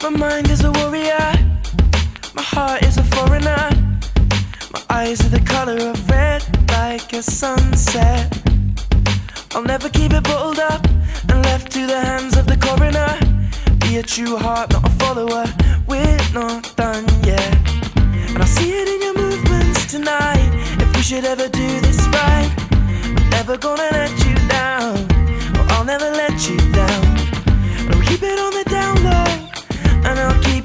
My mind is a warrior, my heart is a foreigner. My eyes are the color of red, like a sunset. I'll never keep it bottled up and left to the hands of the coroner. Be a true heart, not a follower. We're not done yet. And I see it in your movements tonight. If we should ever do this right, I'm never gonna let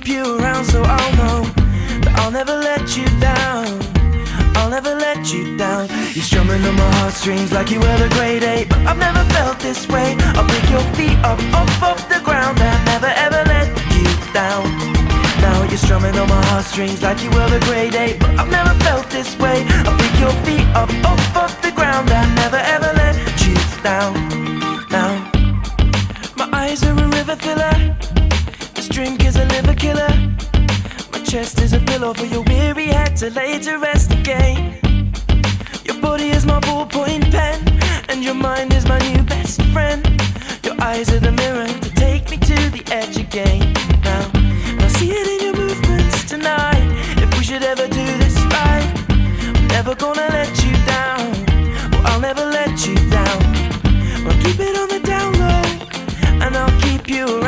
keep you around so I'll know that I'll never let you down. I'll never let you down. You're strumming on my heartstrings like you were the grade eight, but I've never felt this way. I'll pick your feet up off of the ground and never ever let you down. Now you're strumming on my heartstrings like you were the grade eight, but I've never felt this way. I'll pick your feet up off of the ground and never ever let you down. Now my eyes are a river filler. This drink is a liver chest is a pillow for your weary head to lay to rest again. Your body is my ballpoint pen, and your mind is my new best friend. Your eyes are the mirror to take me to the edge again. Now, I see it in your movements tonight. If we should ever do this right, I'm never gonna let you down. Well, I'll never let you down. I'll keep it on the down low, and I'll keep you around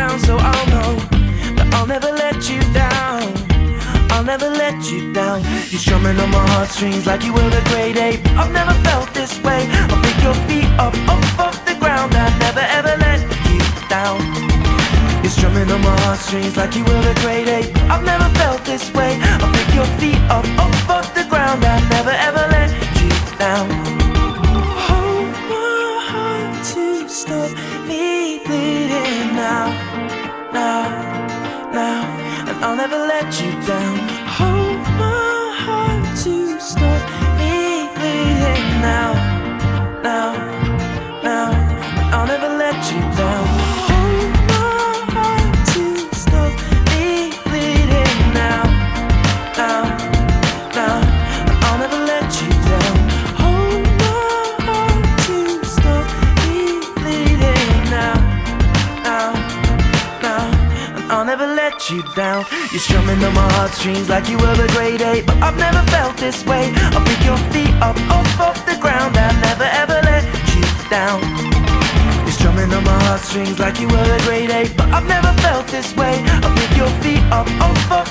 never let you down. You're strumming on my heartstrings like you were the grade eight. I've never felt this way. I'll pick your feet up off of the ground and never ever let you down. You're strumming on my heartstrings like you were the grade eight. I've never felt this way. I'll pick your feet up off of the ground and never ever let you down. Hold my heart to stop me bleeding now, now, now, and I'll never let you down. I'll never let you down. You're strumming on my heartstrings like you were the grade eight, but I've never felt this way. I'll pick your feet up off off the ground I'll never ever let you down. You're strumming on my heartstrings like you were a grade eight, but I've never felt this way. I'll pick your feet up off of